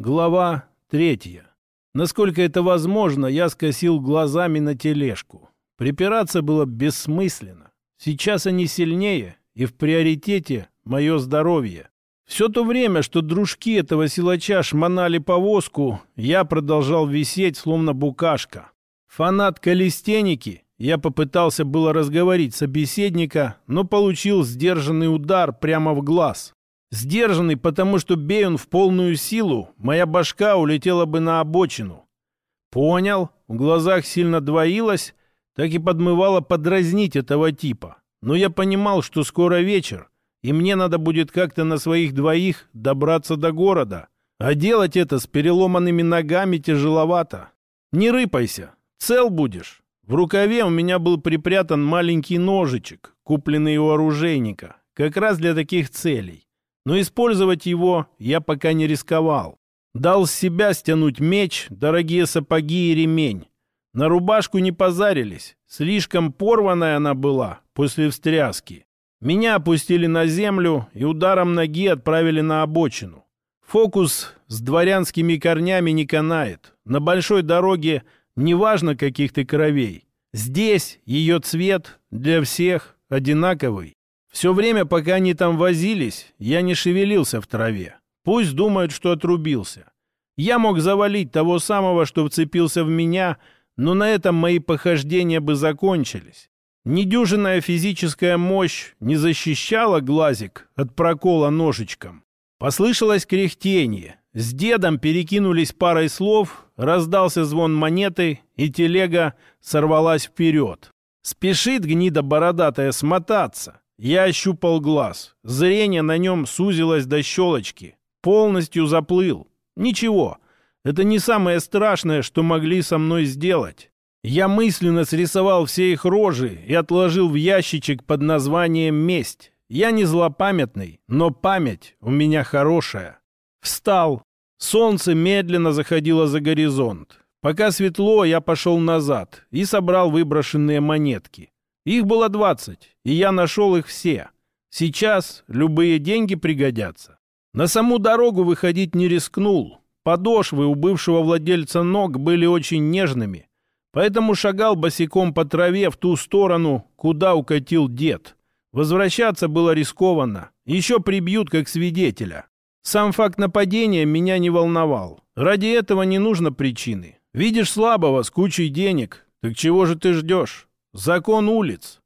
Глава третья. Насколько это возможно, я скосил глазами на тележку. Припираться было бессмысленно. Сейчас они сильнее, и в приоритете мое здоровье. Все то время, что дружки этого силача шмонали повозку, я продолжал висеть, словно букашка. Фанат калистеники, я попытался было разговорить собеседника, но получил сдержанный удар прямо в глаз. Сдержанный, потому что бей он в полную силу, моя башка улетела бы на обочину. Понял, в глазах сильно двоилось, так и подмывало подразнить этого типа. Но я понимал, что скоро вечер, и мне надо будет как-то на своих двоих добраться до города. А делать это с переломанными ногами тяжеловато. Не рыпайся, цел будешь. В рукаве у меня был припрятан маленький ножичек, купленный у оружейника, как раз для таких целей но использовать его я пока не рисковал. Дал с себя стянуть меч, дорогие сапоги и ремень. На рубашку не позарились, слишком порванная она была после встряски. Меня опустили на землю и ударом ноги отправили на обочину. Фокус с дворянскими корнями не канает. На большой дороге неважно каких ты кровей. Здесь ее цвет для всех одинаковый. Все время, пока они там возились, я не шевелился в траве. Пусть думают, что отрубился. Я мог завалить того самого, что вцепился в меня, но на этом мои похождения бы закончились. Недюжинная физическая мощь не защищала глазик от прокола ножичком. Послышалось кряхтение. С дедом перекинулись парой слов, раздался звон монеты, и телега сорвалась вперед. Спешит гнида бородатая смотаться. Я ощупал глаз. Зрение на нем сузилось до щелочки. Полностью заплыл. Ничего. Это не самое страшное, что могли со мной сделать. Я мысленно срисовал все их рожи и отложил в ящичек под названием «Месть». Я не злопамятный, но память у меня хорошая. Встал. Солнце медленно заходило за горизонт. Пока светло, я пошел назад и собрал выброшенные монетки. Их было двадцать, и я нашел их все. Сейчас любые деньги пригодятся. На саму дорогу выходить не рискнул. Подошвы у бывшего владельца ног были очень нежными, поэтому шагал босиком по траве в ту сторону, куда укатил дед. Возвращаться было рискованно. Еще прибьют как свидетеля. Сам факт нападения меня не волновал. Ради этого не нужно причины. Видишь слабого с кучей денег, так чего же ты ждешь? Закон улиц.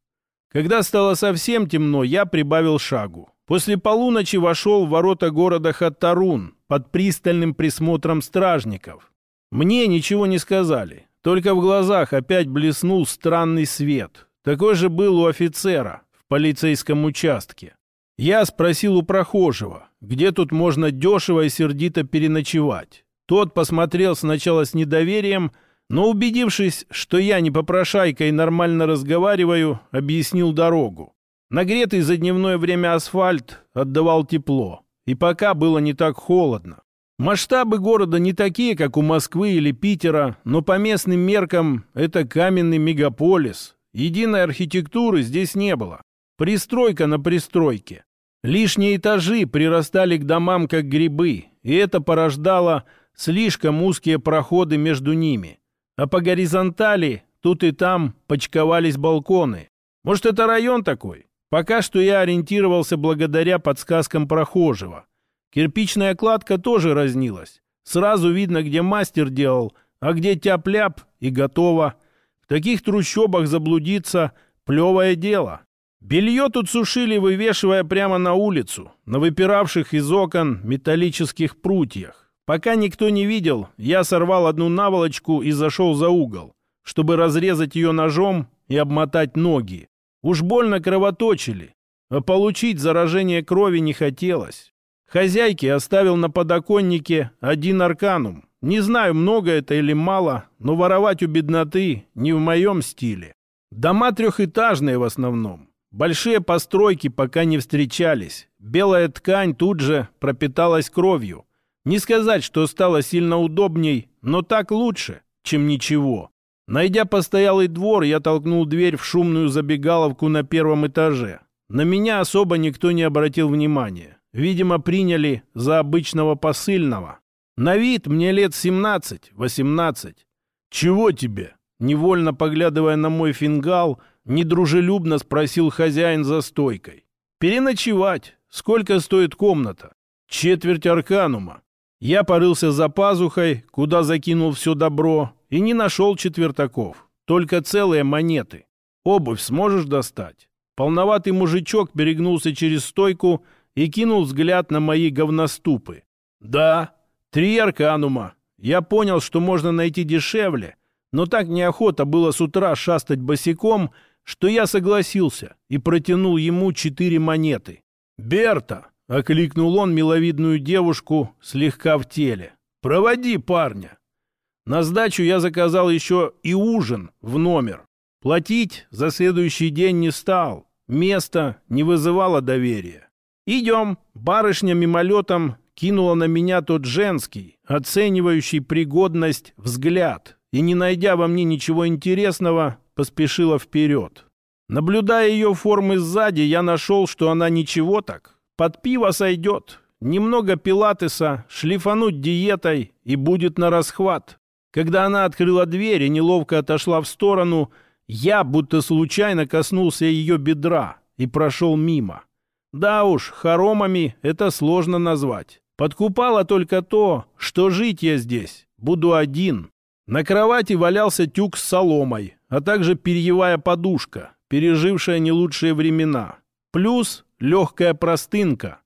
Когда стало совсем темно, я прибавил шагу. После полуночи вошел в ворота города Хаттарун под пристальным присмотром стражников. Мне ничего не сказали, только в глазах опять блеснул странный свет. Такой же был у офицера в полицейском участке. Я спросил у прохожего, где тут можно дешево и сердито переночевать. Тот посмотрел сначала с недоверием, но убедившись, что я не попрошайка и нормально разговариваю, объяснил дорогу. Нагретый за дневное время асфальт отдавал тепло, и пока было не так холодно. Масштабы города не такие, как у Москвы или Питера, но по местным меркам это каменный мегаполис. Единой архитектуры здесь не было. Пристройка на пристройке. Лишние этажи прирастали к домам, как грибы, и это порождало слишком узкие проходы между ними. А по горизонтали тут и там почковались балконы. Может, это район такой? Пока что я ориентировался благодаря подсказкам прохожего. Кирпичная кладка тоже разнилась. Сразу видно, где мастер делал, а где тяп-ляп и готово. В таких трущобах заблудиться – плевое дело. Белье тут сушили, вывешивая прямо на улицу, на выпиравших из окон металлических прутьях. Пока никто не видел, я сорвал одну наволочку и зашел за угол, чтобы разрезать ее ножом и обмотать ноги. Уж больно кровоточили, а получить заражение крови не хотелось. Хозяйке оставил на подоконнике один арканум. Не знаю, много это или мало, но воровать у бедноты не в моем стиле. Дома трехэтажные в основном. Большие постройки пока не встречались. Белая ткань тут же пропиталась кровью. Не сказать, что стало сильно удобней, но так лучше, чем ничего. Найдя постоялый двор, я толкнул дверь в шумную забегаловку на первом этаже. На меня особо никто не обратил внимания. Видимо, приняли за обычного посыльного. На вид мне лет 17-18. Чего тебе? Невольно поглядывая на мой фингал, недружелюбно спросил хозяин за стойкой. Переночевать. Сколько стоит комната? Четверть арканума. Я порылся за пазухой, куда закинул все добро, и не нашел четвертаков. Только целые монеты. Обувь сможешь достать? Полноватый мужичок перегнулся через стойку и кинул взгляд на мои говноступы. «Да, три арканума. Я понял, что можно найти дешевле, но так неохота было с утра шастать босиком, что я согласился и протянул ему четыре монеты. «Берта!» — окликнул он миловидную девушку слегка в теле. «Проводи парня!» На сдачу я заказал еще и ужин в номер. Платить за следующий день не стал. Место не вызывало доверия. «Идем!» Барышня мимолетом кинула на меня тот женский, оценивающий пригодность взгляд, и, не найдя во мне ничего интересного, поспешила вперед. Наблюдая ее формы сзади, я нашел, что она ничего так. Под пиво сойдет. Немного пилатеса, шлифануть диетой, и будет на расхват. Когда она открыла дверь и неловко отошла в сторону, я будто случайно коснулся ее бедра и прошел мимо. Да уж, хоромами это сложно назвать. Подкупало только то, что жить я здесь буду один. На кровати валялся тюк с соломой, а также перьевая подушка, пережившая не лучшие времена. Плюс легкая простынка.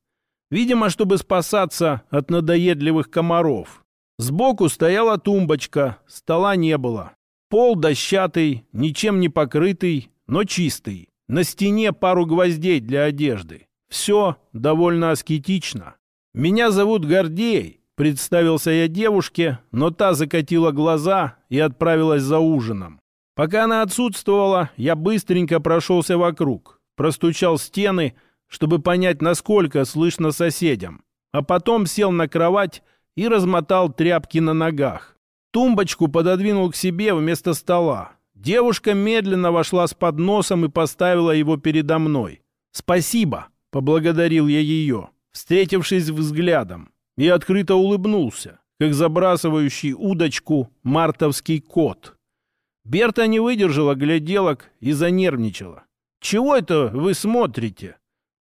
Видимо, чтобы спасаться от надоедливых комаров. Сбоку стояла тумбочка, стола не было. Пол дощатый, ничем не покрытый, но чистый. На стене пару гвоздей для одежды. Все довольно аскетично. «Меня зовут Гордей», — представился я девушке, но та закатила глаза и отправилась за ужином. Пока она отсутствовала, я быстренько прошелся вокруг, простучал стены, чтобы понять, насколько слышно соседям, а потом сел на кровать и размотал тряпки на ногах. Тумбочку пододвинул к себе вместо стола. Девушка медленно вошла с подносом и поставила его передо мной. «Спасибо», — поблагодарил я ее, встретившись взглядом, и открыто улыбнулся, как забрасывающий удочку мартовский кот. Берта не выдержала гляделок и занервничала. «Чего это вы смотрите?»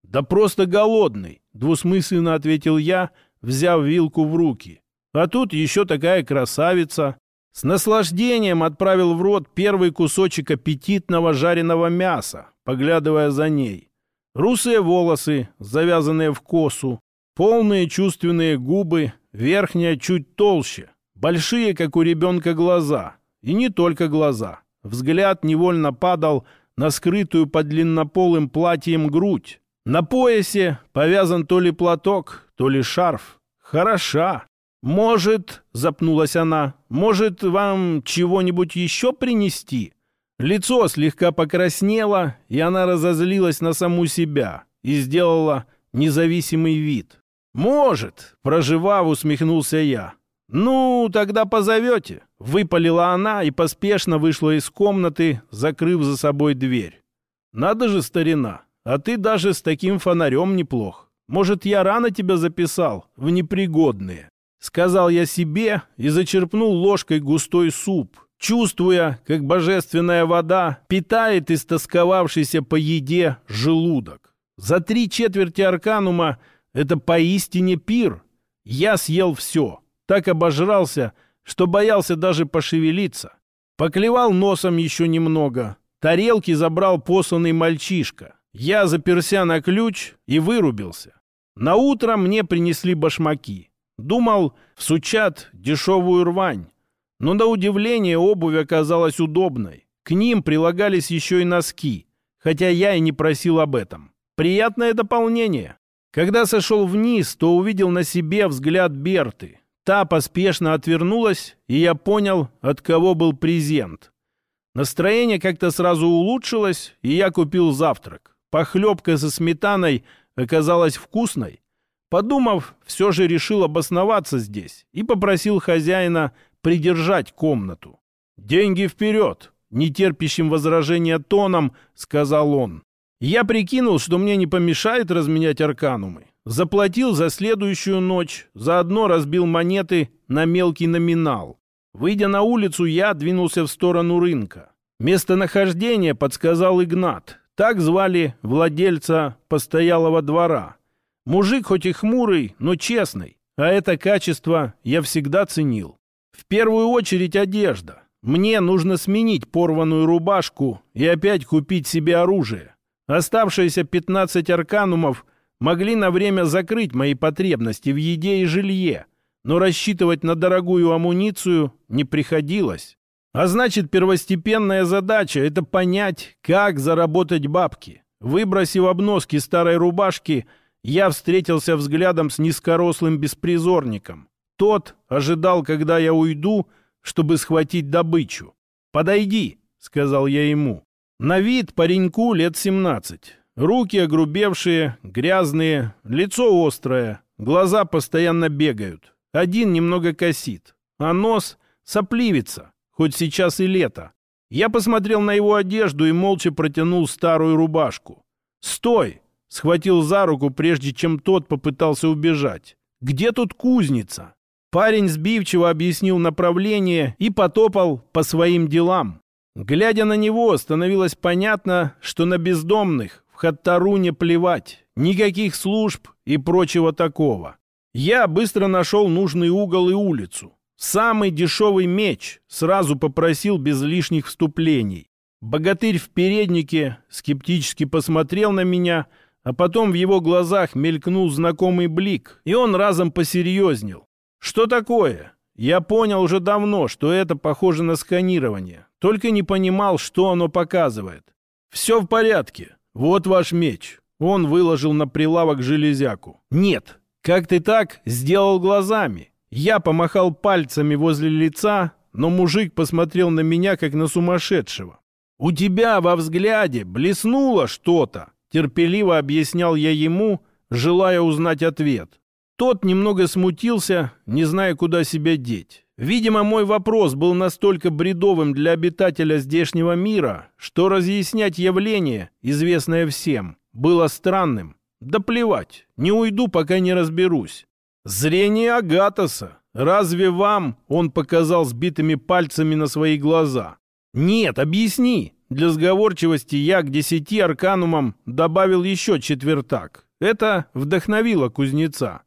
«Да просто голодный», — двусмысленно ответил я, взяв вилку в руки. А тут еще такая красавица. С наслаждением отправил в рот первый кусочек аппетитного жареного мяса, поглядывая за ней. Русые волосы, завязанные в косу, полные чувственные губы, верхняя чуть толще, большие, как у ребенка, глаза. И не только глаза. Взгляд невольно падал на скрытую под длиннополым платьем грудь. На поясе повязан то ли платок, то ли шарф. Хороша. «Может, — запнулась она, — может, вам чего-нибудь еще принести?» Лицо слегка покраснело, и она разозлилась на саму себя и сделала независимый вид. «Может!» — проживав, усмехнулся я. «Ну, тогда позовете!» — выпалила она и поспешно вышла из комнаты, закрыв за собой дверь. «Надо же, старина, а ты даже с таким фонарем неплох. Может, я рано тебя записал в непригодные?» Сказал я себе и зачерпнул ложкой густой суп, чувствуя, как божественная вода питает истосковавшийся по еде желудок. За три четверти арканума это поистине пир. Я съел все, так обожрался, что боялся даже пошевелиться. Поклевал носом еще немного. Тарелки забрал посланный мальчишка. Я заперся на ключ и вырубился. На утро мне принесли башмаки. Думал, всучат дешевую рвань. Но на удивление обувь оказалась удобной. К ним прилагались еще и носки, хотя я и не просил об этом. Приятное дополнение. Когда сошел вниз, то увидел на себе взгляд Берты. Та поспешно отвернулась, и я понял, от кого был презент. Настроение как-то сразу улучшилось, и я купил завтрак. Похлебка со сметаной оказалась вкусной, Подумав, все же решил обосноваться здесь и попросил хозяина придержать комнату. «Деньги вперед!» — нетерпящим возражения тоном сказал он. Я прикинул, что мне не помешает разменять арканумы. Заплатил за следующую ночь, заодно разбил монеты на мелкий номинал. Выйдя на улицу, я двинулся в сторону рынка. Местонахождение подсказал Игнат. Так звали владельца постоялого двора. Мужик хоть и хмурый, но честный. А это качество я всегда ценил. В первую очередь одежда. Мне нужно сменить порванную рубашку и опять купить себе оружие. Оставшиеся 15 арканумов могли на время закрыть мои потребности в еде и жилье, но рассчитывать на дорогую амуницию не приходилось. А значит, первостепенная задача – это понять, как заработать бабки. Выбросив обноски старой рубашки, я встретился взглядом с низкорослым беспризорником. Тот ожидал, когда я уйду, чтобы схватить добычу. «Подойди», — сказал я ему. На вид пареньку лет семнадцать. Руки огрубевшие, грязные, лицо острое, глаза постоянно бегают. Один немного косит, а нос сопливится, хоть сейчас и лето. Я посмотрел на его одежду и молча протянул старую рубашку. «Стой!» — схватил за руку, прежде чем тот попытался убежать. «Где тут кузница?» Парень сбивчиво объяснил направление и потопал по своим делам. Глядя на него, становилось понятно, что на бездомных в Хаттаруне плевать. Никаких служб и прочего такого. Я быстро нашел нужный угол и улицу. Самый дешевый меч сразу попросил без лишних вступлений. Богатырь в переднике скептически посмотрел на меня, а потом в его глазах мелькнул знакомый блик, и он разом посерьезнел. Что такое? Я понял уже давно, что это похоже на сканирование. Только не понимал, что оно показывает. Все в порядке. Вот ваш меч. Он выложил на прилавок железяку. Нет. Как ты так сделал глазами? Я помахал пальцами возле лица, но мужик посмотрел на меня, как на сумасшедшего. «У тебя во взгляде блеснуло что-то», — терпеливо объяснял я ему, желая узнать ответ. Тот немного смутился, не зная, куда себя деть. Видимо, мой вопрос был настолько бредовым для обитателя здешнего мира, что разъяснять явление, известное всем, было странным. Да плевать, не уйду, пока не разберусь. Зрение Агатоса. Разве вам он показал сбитыми пальцами на свои глаза? Нет, объясни. Для сговорчивости я к десяти арканумам добавил еще четвертак. Это вдохновило кузнеца.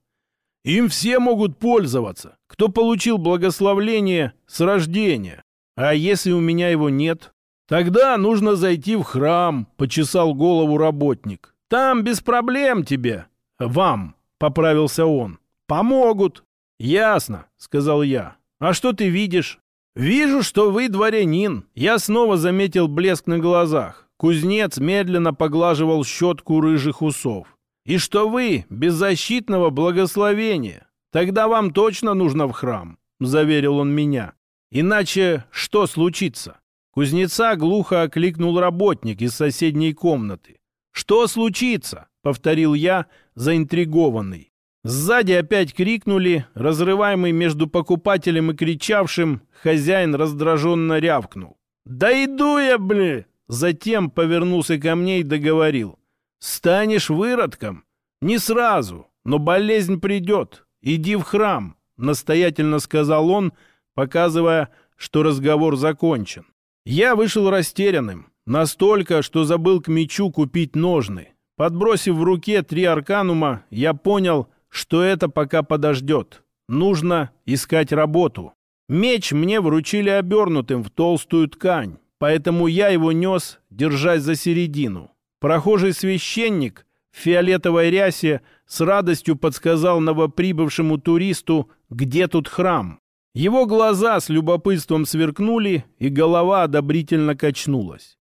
Им все могут пользоваться, кто получил благословление с рождения. А если у меня его нет? Тогда нужно зайти в храм, почесал голову работник. Там без проблем тебе. Вам, поправился он. Помогут. Ясно, сказал я. А что ты видишь? Вижу, что вы дворянин. Я снова заметил блеск на глазах. Кузнец медленно поглаживал щетку рыжих усов и что вы беззащитного благословения. Тогда вам точно нужно в храм», — заверил он меня. «Иначе что случится?» Кузнеца глухо окликнул работник из соседней комнаты. «Что случится?» — повторил я, заинтригованный. Сзади опять крикнули, разрываемый между покупателем и кричавшим, хозяин раздраженно рявкнул. «Да иду я, бля!» Затем повернулся ко мне и договорил. Станешь выродком? Не сразу, но болезнь придет. Иди в храм, настоятельно сказал он, показывая, что разговор закончен. Я вышел растерянным, настолько, что забыл к мечу купить ножны. Подбросив в руке три арканума, я понял, что это пока подождет. Нужно искать работу. Меч мне вручили обернутым в толстую ткань, поэтому я его нес, держась за середину. Прохожий священник в фиолетовой рясе с радостью подсказал новоприбывшему туристу, где тут храм. Его глаза с любопытством сверкнули, и голова одобрительно качнулась.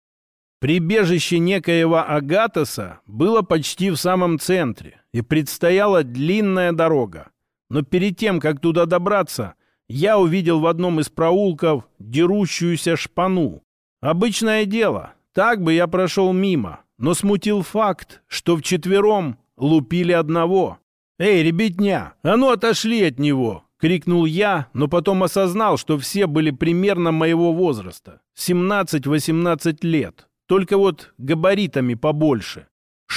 Прибежище некоего Агатоса было почти в самом центре, и предстояла длинная дорога. Но перед тем, как туда добраться, я увидел в одном из проулков дерущуюся шпану. Обычное дело, так бы я прошел мимо, но смутил факт, что вчетвером лупили одного. «Эй, ребятня, а ну отошли от него!» — крикнул я, но потом осознал, что все были примерно моего возраста. 17-18 лет, только вот габаритами побольше.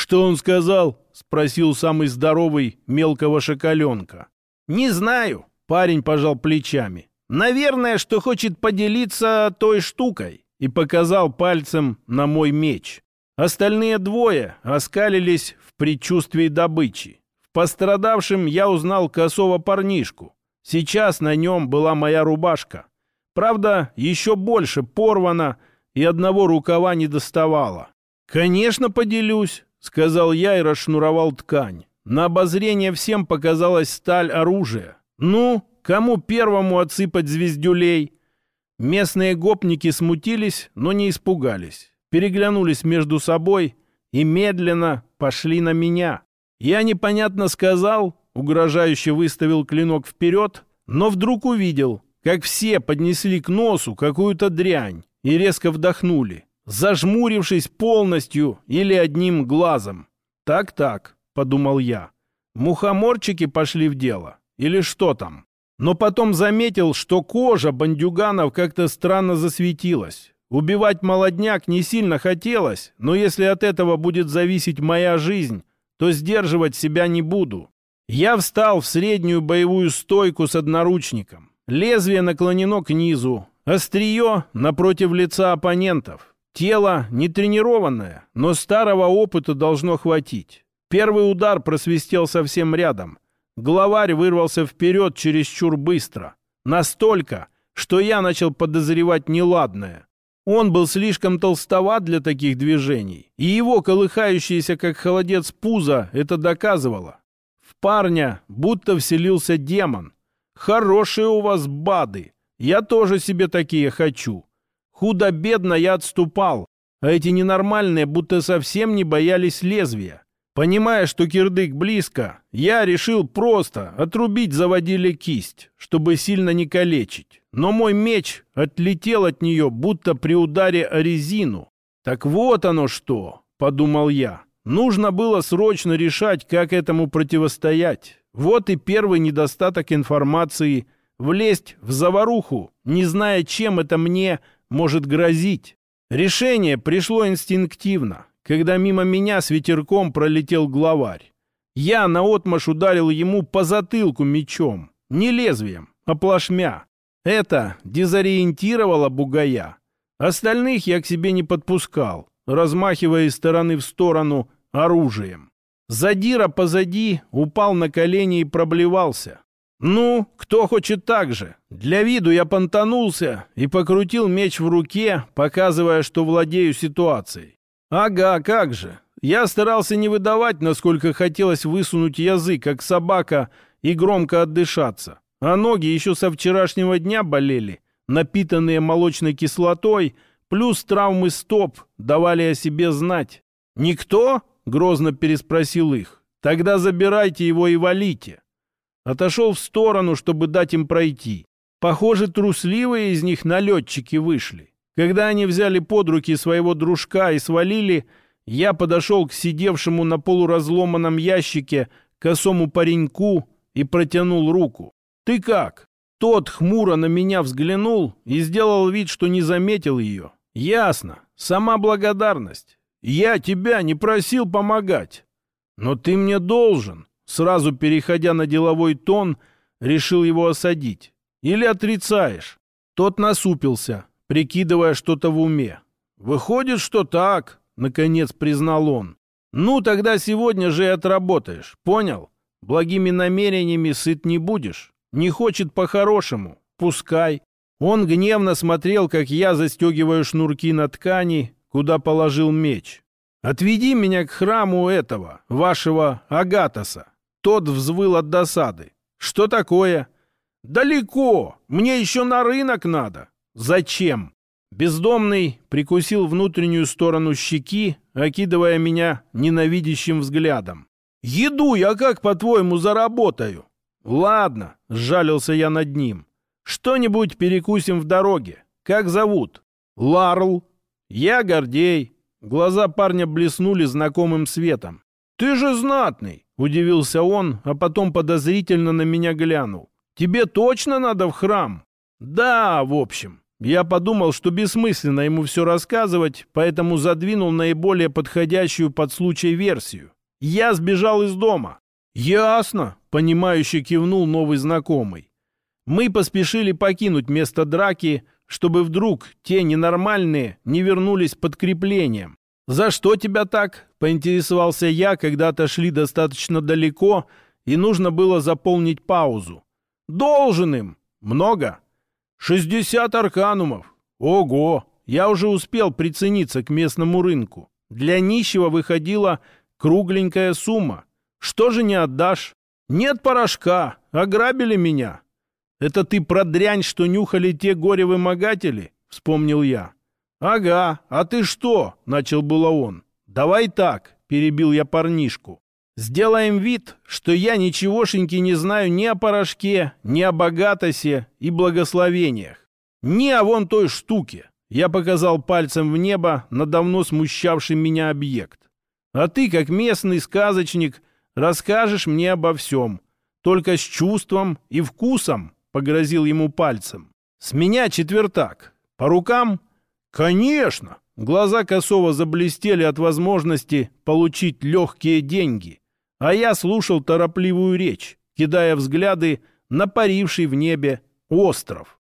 «Что он сказал?» — спросил самый здоровый мелкого шоколенка. «Не знаю», — парень пожал плечами. «Наверное, что хочет поделиться той штукой» и показал пальцем на мой меч. Остальные двое оскалились в предчувствии добычи. В пострадавшем я узнал косого парнишку. Сейчас на нем была моя рубашка. Правда, еще больше порвана и одного рукава не доставала. «Конечно, поделюсь», — сказал я и расшнуровал ткань. На обозрение всем показалась сталь оружия. «Ну, кому первому отсыпать звездюлей?» Местные гопники смутились, но не испугались. Переглянулись между собой и медленно пошли на меня. Я непонятно сказал, угрожающе выставил клинок вперед, но вдруг увидел, как все поднесли к носу какую-то дрянь и резко вдохнули, зажмурившись полностью или одним глазом. «Так-так», — подумал я, — «мухоморчики пошли в дело? Или что там?» но потом заметил, что кожа бандюганов как-то странно засветилась. Убивать молодняк не сильно хотелось, но если от этого будет зависеть моя жизнь, то сдерживать себя не буду. Я встал в среднюю боевую стойку с одноручником. Лезвие наклонено к низу, острие напротив лица оппонентов. Тело не тренированное, но старого опыта должно хватить. Первый удар просвистел совсем рядом. Главарь вырвался вперед чересчур быстро. Настолько, что я начал подозревать неладное. Он был слишком толстоват для таких движений, и его колыхающееся, как холодец, пузо это доказывало. В парня будто вселился демон. «Хорошие у вас бады! Я тоже себе такие хочу!» Худо-бедно я отступал, а эти ненормальные будто совсем не боялись лезвия. Понимая, что кирдык близко, я решил просто отрубить заводили кисть, чтобы сильно не калечить. Но мой меч отлетел от нее, будто при ударе о резину. «Так вот оно что!» — подумал я. «Нужно было срочно решать, как этому противостоять. Вот и первый недостаток информации — влезть в заваруху, не зная, чем это мне может грозить. Решение пришло инстинктивно когда мимо меня с ветерком пролетел главарь. Я наотмашь ударил ему по затылку мечом, не лезвием, а плашмя. Это дезориентировало бугая. Остальных я к себе не подпускал, размахивая из стороны в сторону оружием. Задира позади упал на колени и проблевался. «Ну, кто хочет так же?» Для виду я понтанулся и покрутил меч в руке, показывая, что владею ситуацией. «Ага, как же. Я старался не выдавать, насколько хотелось высунуть язык, как собака, и громко отдышаться. А ноги еще со вчерашнего дня болели, напитанные молочной кислотой, плюс травмы стоп давали о себе знать. «Никто?» — грозно переспросил их. «Тогда забирайте его и валите». Отошел в сторону, чтобы дать им пройти. Похоже, трусливые из них налетчики вышли. Когда они взяли под руки своего дружка и свалили, я подошел к сидевшему на полуразломанном ящике косому пареньку и протянул руку. «Ты как?» Тот хмуро на меня взглянул и сделал вид, что не заметил ее. «Ясно. Сама благодарность. Я тебя не просил помогать. Но ты мне должен». Сразу переходя на деловой тон, решил его осадить. «Или отрицаешь?» Тот насупился, прикидывая что-то в уме. «Выходит, что так», — наконец признал он. «Ну, тогда сегодня же и отработаешь, понял? Благими намерениями сыт не будешь. Не хочет по-хорошему. Пускай». Он гневно смотрел, как я застегиваю шнурки на ткани, куда положил меч. «Отведи меня к храму этого, вашего Агатоса». Тот взвыл от досады. «Что такое?» «Далеко! Мне еще на рынок надо!» Зачем? Бездомный прикусил внутреннюю сторону щеки, окидывая меня ненавидящим взглядом. «Еду я как, по-твоему, заработаю?» «Ладно», — сжалился я над ним. «Что-нибудь перекусим в дороге. Как зовут?» «Ларл». «Я Гордей». Глаза парня блеснули знакомым светом. «Ты же знатный!» — удивился он, а потом подозрительно на меня глянул. «Тебе точно надо в храм?» «Да, в общем. Я подумал, что бессмысленно ему все рассказывать, поэтому задвинул наиболее подходящую под случай версию. Я сбежал из дома. «Ясно», — понимающе кивнул новый знакомый. Мы поспешили покинуть место драки, чтобы вдруг те ненормальные не вернулись подкреплением. «За что тебя так?» — поинтересовался я, когда отошли достаточно далеко, и нужно было заполнить паузу. «Должен им! Много?» «Шестьдесят арканумов! Ого! Я уже успел прицениться к местному рынку. Для нищего выходила кругленькая сумма. Что же не отдашь? Нет порошка, ограбили меня. Это ты про дрянь, что нюхали те горе-вымогатели? Вспомнил я. «Ага, а ты что?» — начал было он. «Давай так», — перебил я парнишку. «Сделаем вид, что я ничегошеньки не знаю ни о порошке, ни о богатосе и благословениях, ни о вон той штуке». Я показал пальцем в небо на давно смущавший меня объект. «А ты, как местный сказочник, расскажешь мне обо всем, только с чувством и вкусом», — погрозил ему пальцем. «С меня четвертак. По рукам?» «Конечно!» Глаза Косова заблестели от возможности получить легкие деньги. А я слушал торопливую речь, кидая взгляды на паривший в небе остров.